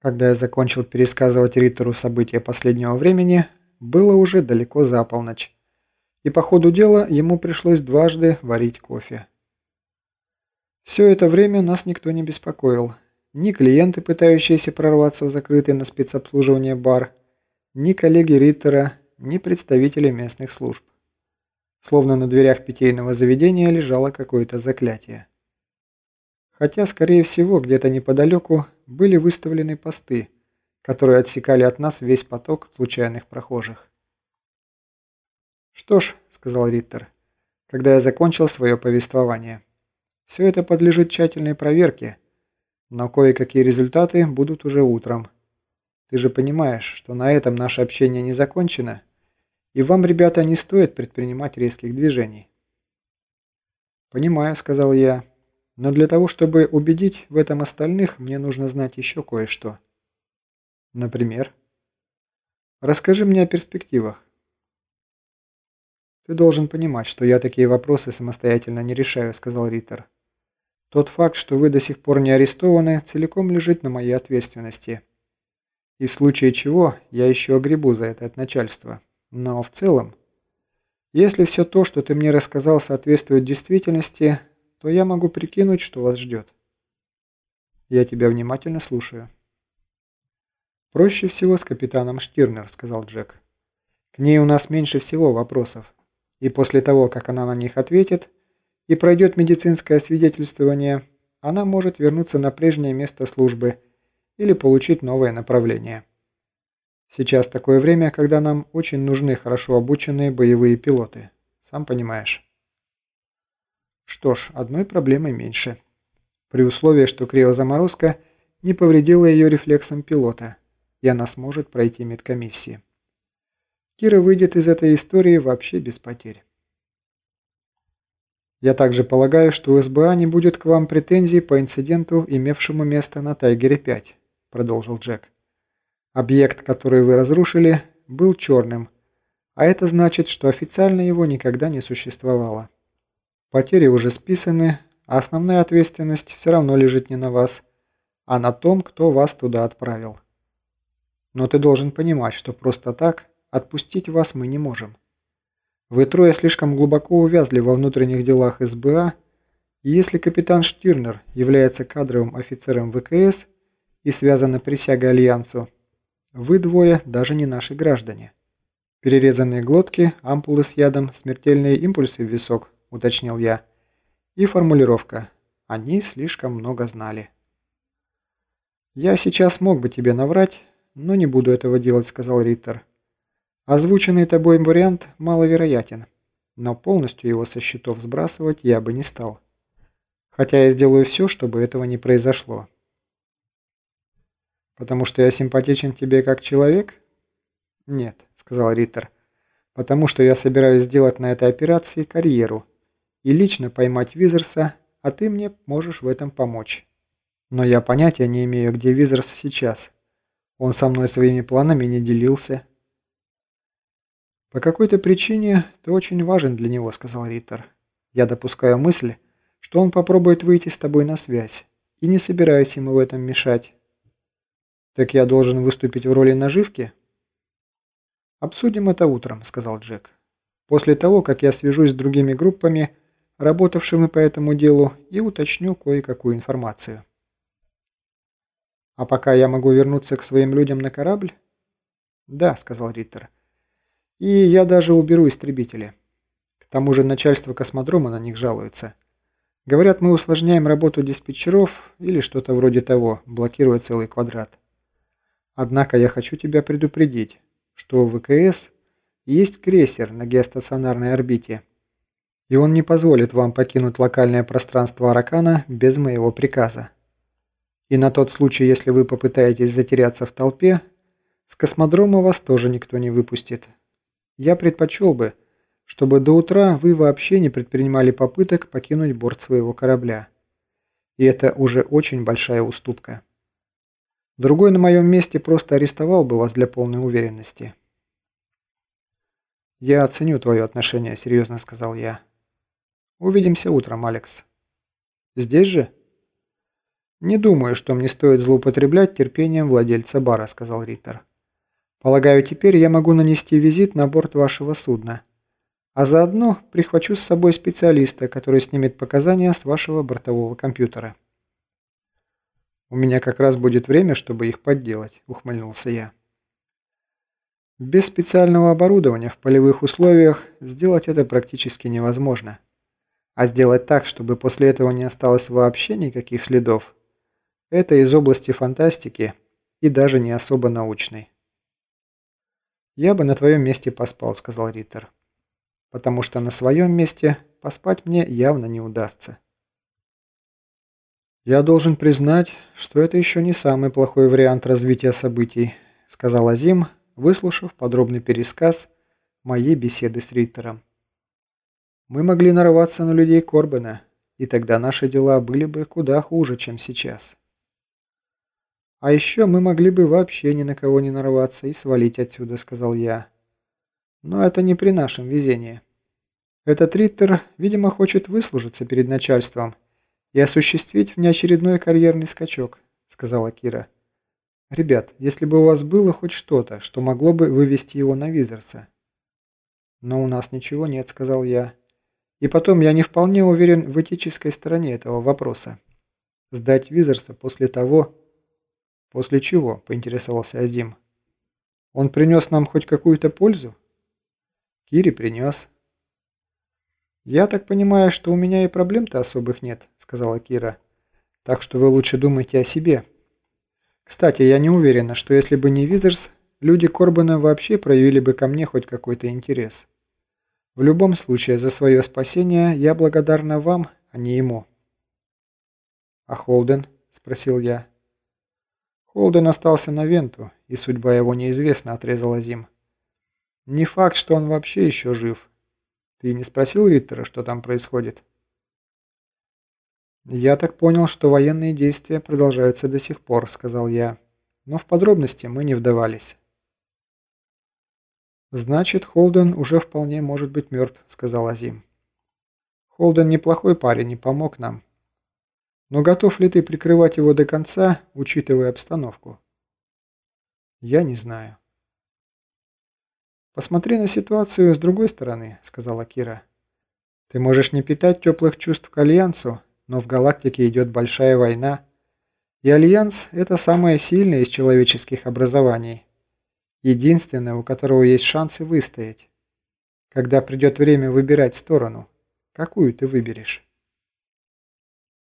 Когда я закончил пересказывать Риттеру события последнего времени, было уже далеко за полночь, и по ходу дела ему пришлось дважды варить кофе. Все это время нас никто не беспокоил. Ни клиенты, пытающиеся прорваться в закрытый на спецобслуживание бар, ни коллеги Риттера, ни представители местных служб. Словно на дверях питейного заведения лежало какое-то заклятие. Хотя, скорее всего, где-то неподалеку были выставлены посты, которые отсекали от нас весь поток случайных прохожих. «Что ж», — сказал Риттер, когда я закончил свое повествование, — «все это подлежит тщательной проверке, но кое-какие результаты будут уже утром. Ты же понимаешь, что на этом наше общение не закончено, и вам, ребята, не стоит предпринимать резких движений». «Понимаю», — сказал я, — «но для того, чтобы убедить в этом остальных, мне нужно знать еще кое-что». «Например?» «Расскажи мне о перспективах». «Ты должен понимать, что я такие вопросы самостоятельно не решаю», — сказал Риттер. Тот факт, что вы до сих пор не арестованы, целиком лежит на моей ответственности. И в случае чего я еще огребу за это от начальства. Но в целом, если все то, что ты мне рассказал, соответствует действительности, то я могу прикинуть, что вас ждет. Я тебя внимательно слушаю. Проще всего с капитаном Штирнер, сказал Джек. К ней у нас меньше всего вопросов. И после того, как она на них ответит, и пройдет медицинское освидетельствование, она может вернуться на прежнее место службы или получить новое направление. Сейчас такое время, когда нам очень нужны хорошо обученные боевые пилоты. Сам понимаешь. Что ж, одной проблемой меньше. При условии, что криозаморозка не повредила ее рефлексом пилота, и она сможет пройти медкомиссии. Кира выйдет из этой истории вообще без потерь. Я также полагаю, что у СБА не будет к вам претензий по инциденту, имевшему место на Тайгере-5», – продолжил Джек. «Объект, который вы разрушили, был черным, а это значит, что официально его никогда не существовало. Потери уже списаны, а основная ответственность все равно лежит не на вас, а на том, кто вас туда отправил. Но ты должен понимать, что просто так отпустить вас мы не можем». Вы трое слишком глубоко увязли во внутренних делах СБА, и если капитан Штирнер является кадровым офицером ВКС и связана присягой Альянсу, вы двое даже не наши граждане. Перерезанные глотки, ампулы с ядом, смертельные импульсы в висок, уточнил я. И формулировка «Они слишком много знали». «Я сейчас мог бы тебе наврать, но не буду этого делать», — сказал Риттер. Озвученный тобой вариант маловероятен, но полностью его со счетов сбрасывать я бы не стал. Хотя я сделаю все, чтобы этого не произошло. «Потому что я симпатичен тебе как человек?» «Нет», — сказал Риттер. «Потому что я собираюсь сделать на этой операции карьеру и лично поймать Визерса, а ты мне можешь в этом помочь. Но я понятия не имею, где Визерс сейчас. Он со мной своими планами не делился». «По какой-то причине ты очень важен для него», — сказал Риттер. «Я допускаю мысль, что он попробует выйти с тобой на связь, и не собираюсь ему в этом мешать». «Так я должен выступить в роли наживки?» «Обсудим это утром», — сказал Джек. «После того, как я свяжусь с другими группами, работавшими по этому делу, и уточню кое-какую информацию». «А пока я могу вернуться к своим людям на корабль?» «Да», — сказал Риттер. И я даже уберу истребители. К тому же начальство космодрома на них жалуется. Говорят, мы усложняем работу диспетчеров или что-то вроде того, блокируя целый квадрат. Однако я хочу тебя предупредить, что в ВКС есть крейсер на геостационарной орбите, и он не позволит вам покинуть локальное пространство Аракана без моего приказа. И на тот случай, если вы попытаетесь затеряться в толпе, с космодрома вас тоже никто не выпустит. Я предпочел бы, чтобы до утра вы вообще не предпринимали попыток покинуть борт своего корабля. И это уже очень большая уступка. Другой на моем месте просто арестовал бы вас для полной уверенности. «Я оценю твое отношение», — серьезно сказал я. «Увидимся утром, Алекс». «Здесь же?» «Не думаю, что мне стоит злоупотреблять терпением владельца бара», — сказал Риттер. «Полагаю, теперь я могу нанести визит на борт вашего судна. А заодно прихвачу с собой специалиста, который снимет показания с вашего бортового компьютера». «У меня как раз будет время, чтобы их подделать», — ухмыльнулся я. Без специального оборудования в полевых условиях сделать это практически невозможно. А сделать так, чтобы после этого не осталось вообще никаких следов, это из области фантастики и даже не особо научной. «Я бы на твоем месте поспал», — сказал Риттер. «Потому что на своем месте поспать мне явно не удастся». «Я должен признать, что это еще не самый плохой вариант развития событий», — сказал Азим, выслушав подробный пересказ моей беседы с Риттером. «Мы могли нарваться на людей Корбена, и тогда наши дела были бы куда хуже, чем сейчас». «А еще мы могли бы вообще ни на кого не нарваться и свалить отсюда», — сказал я. «Но это не при нашем везении. Этот Риттер, видимо, хочет выслужиться перед начальством и осуществить внеочередной карьерный скачок», — сказала Кира. «Ребят, если бы у вас было хоть что-то, что могло бы вывести его на Визерса». «Но у нас ничего нет», — сказал я. «И потом, я не вполне уверен в этической стороне этого вопроса. Сдать Визерса после того, «После чего?» – поинтересовался Азим. «Он принес нам хоть какую-то пользу?» «Кири принес». «Я так понимаю, что у меня и проблем-то особых нет», – сказала Кира. «Так что вы лучше думайте о себе. Кстати, я не уверена, что если бы не Визерс, люди Корбана вообще проявили бы ко мне хоть какой-то интерес. В любом случае, за свое спасение я благодарна вам, а не ему». «А Холден?» – спросил я. Холден остался на Венту, и судьба его неизвестна, отрезала Зим. Не факт, что он вообще еще жив. Ты не спросил Риттера, что там происходит? «Я так понял, что военные действия продолжаются до сих пор», — сказал я. «Но в подробности мы не вдавались». «Значит, Холден уже вполне может быть мертв», — сказал Азим. «Холден неплохой парень и помог нам. Но готов ли ты прикрывать его до конца, учитывая обстановку? Я не знаю. «Посмотри на ситуацию с другой стороны», — сказала Кира. «Ты можешь не питать теплых чувств к Альянсу, но в галактике идет большая война, и Альянс — это самое сильное из человеческих образований, единственное, у которого есть шансы выстоять. Когда придет время выбирать сторону, какую ты выберешь?»